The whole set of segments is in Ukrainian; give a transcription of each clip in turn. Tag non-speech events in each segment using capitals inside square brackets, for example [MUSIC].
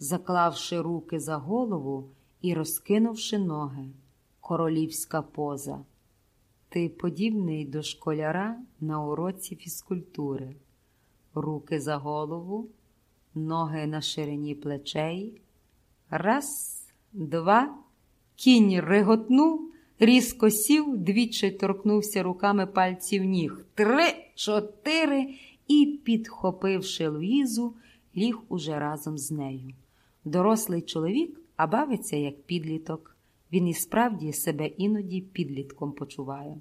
заклавши руки за голову і розкинувши ноги. Королівська поза. Ти подібний до школяра на уроці фізкультури. Руки за голову, ноги на ширині плечей. Раз, два, кінь реготнув, різко сів, двічі торкнувся руками пальців ніг. Три, чотири і, підхопивши Луїзу, ліг уже разом з нею. Дорослий чоловік, а бавиться як підліток. Він і справді себе іноді підлітком почуває.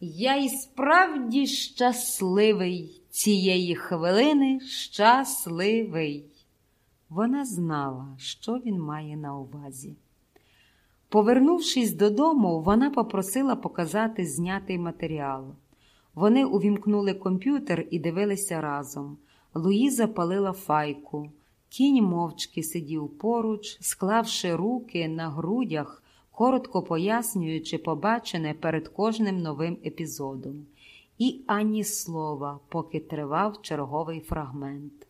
Я і справді щасливий цієї хвилини щасливий. Вона знала, що він має на увазі. Повернувшись додому, вона попросила показати знятий матеріал. Вони увімкнули комп'ютер і дивилися разом. Луїза палила файку. Кінь мовчки сидів поруч, склавши руки на грудях, коротко пояснюючи побачене перед кожним новим епізодом. І ані слова, поки тривав черговий фрагмент.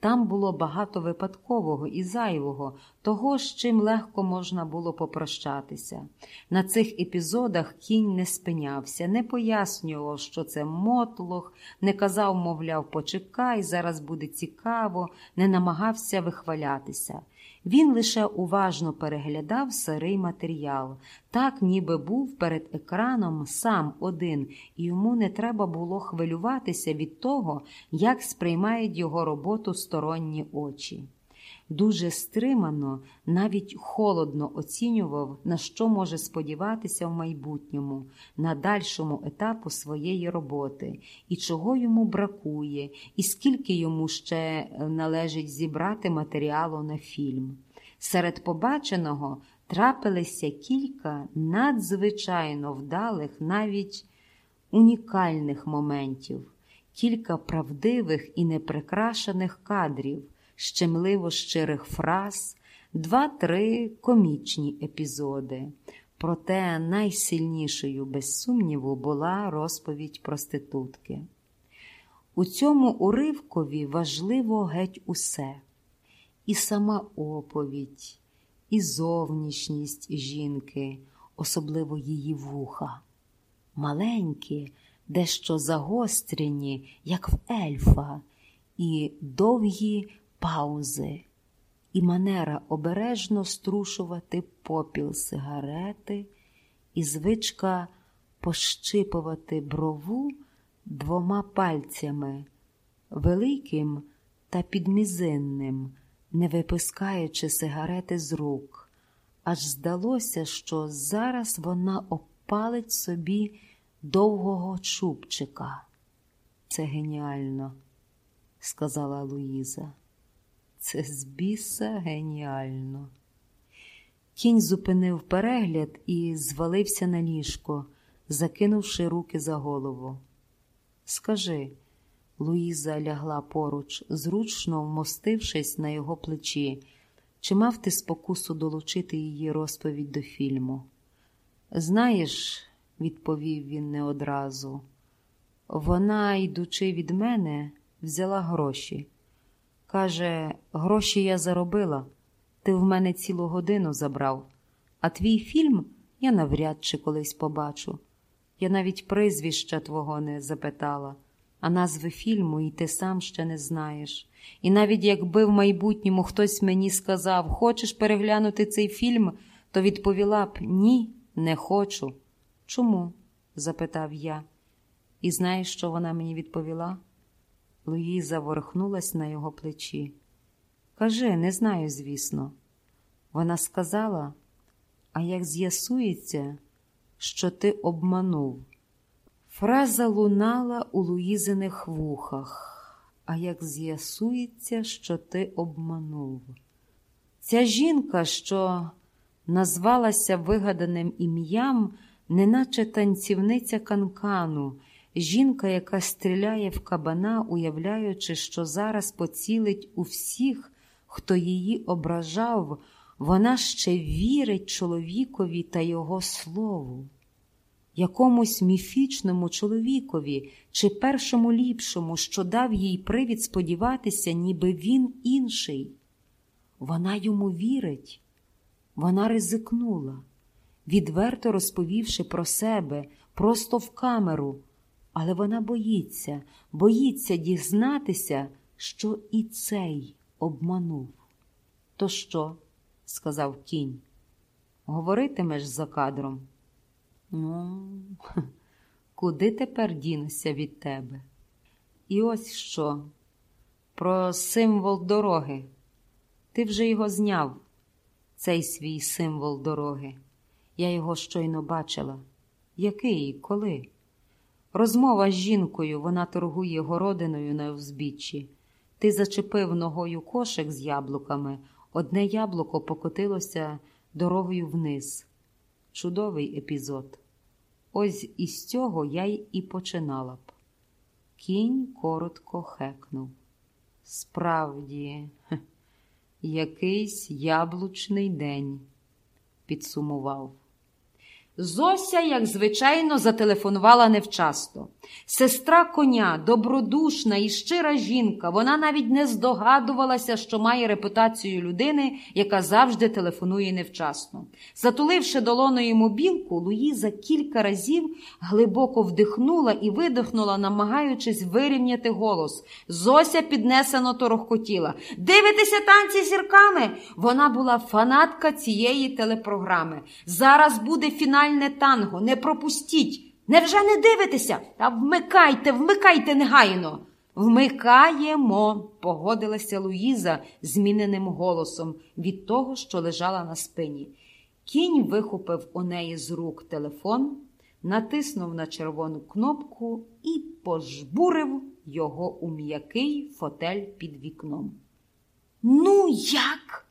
Там було багато випадкового і зайвого, того, з чим легко можна було попрощатися. На цих епізодах кінь не спинявся, не пояснював, що це мотлох, не казав, мовляв, почекай, зараз буде цікаво, не намагався вихвалятися. Він лише уважно переглядав сирий матеріал, так ніби був перед екраном сам один, і йому не треба було хвилюватися від того, як сприймають його роботу сторонні очі. Дуже стримано, навіть холодно оцінював, на що може сподіватися в майбутньому, на дальшому етапу своєї роботи, і чого йому бракує, і скільки йому ще належить зібрати матеріалу на фільм. Серед побаченого трапилися кілька надзвичайно вдалих, навіть унікальних моментів, кілька правдивих і неприкрашених кадрів щемливо щирих фраз, два-три комічні епізоди. Проте найсильнішою, без сумніву, була розповідь проститутки. У цьому уривкові важливо геть усе і сама оповідь, і зовнішність жінки, особливо її вуха, маленькі, дещо загострені, як в ельфа, і довгі паузи і манера обережно струшувати попіл сигарети, і звичка пощипувати брову двома пальцями, великим та підмізинним, не випускаючи сигарети з рук. Аж здалося, що зараз вона опалить собі довгого чубчика. Це геніально, сказала Луїза. Це з біса геніально. Кінь зупинив перегляд і звалився на ліжко, закинувши руки за голову. Скажи, Луїза лягла поруч, зручно вмостившись на його плечі, чи мав ти спокусу долучити її розповідь до фільму? Знаєш, відповів він не одразу, вона, йдучи від мене, взяла гроші. Каже, гроші я заробила, ти в мене цілу годину забрав, а твій фільм я навряд чи колись побачу. Я навіть прізвища твого не запитала, а назви фільму і ти сам ще не знаєш. І навіть якби в майбутньому хтось мені сказав, хочеш переглянути цей фільм, то відповіла б ні, не хочу. Чому? запитав я. І знаєш, що вона мені відповіла? Луїза ворухнулась на його плечі. Кажи, не знаю, звісно. Вона сказала, а як з'ясується, що ти обманув. Фраза лунала у Луїзиних вухах, а як з'ясується, що ти обманув. Ця жінка, що назвалася вигаданим ім'ям, неначе танцівниця канкану. Жінка, яка стріляє в кабана, уявляючи, що зараз поцілить у всіх, хто її ображав, вона ще вірить чоловікові та його слову, якомусь міфічному чоловікові чи першому ліпшому, що дав їй привід сподіватися, ніби він інший. Вона йому вірить, вона ризикнула, відверто розповівши про себе просто в камеру, але вона боїться, боїться дізнатися, що і цей обманув. То що? сказав кінь. Говоритимеш за кадром? Ну, [LAUGHS] куди тепер дінуся від тебе? І ось що, про символ дороги. Ти вже його зняв, цей свій символ дороги. Я його щойно бачила. Який коли? Розмова з жінкою, вона торгує городиною на узбіччі. Ти зачепив ногою кошик з яблуками, одне яблуко покотилося дорогою вниз. Чудовий епізод. Ось із цього я й і починала б. Кінь коротко хекнув. Справді, якийсь яблучний день, підсумував. Зося, як звичайно, зателефонувала невчасно. Сестра коня, добродушна і щира жінка, вона навіть не здогадувалася, що має репутацію людини, яка завжди телефонує невчасно. Затуливши долоною мобілку, Луїза кілька разів глибоко вдихнула і видихнула, намагаючись вирівняти голос. Зося піднесено торохкотіла. Дивитеся танці зірками? Вона була фанатка цієї телепрограми. Зараз буде фінальне танго. Не пропустіть. Невже не дивитеся? Та вмикайте, вмикайте негайно. Вмикаємо, погодилася Луїза зміненим голосом від того, що лежала на спині. Кінь вихопив у неї з рук телефон, натиснув на червону кнопку і пожбурив його у м'який фотель під вікном. Ну, як?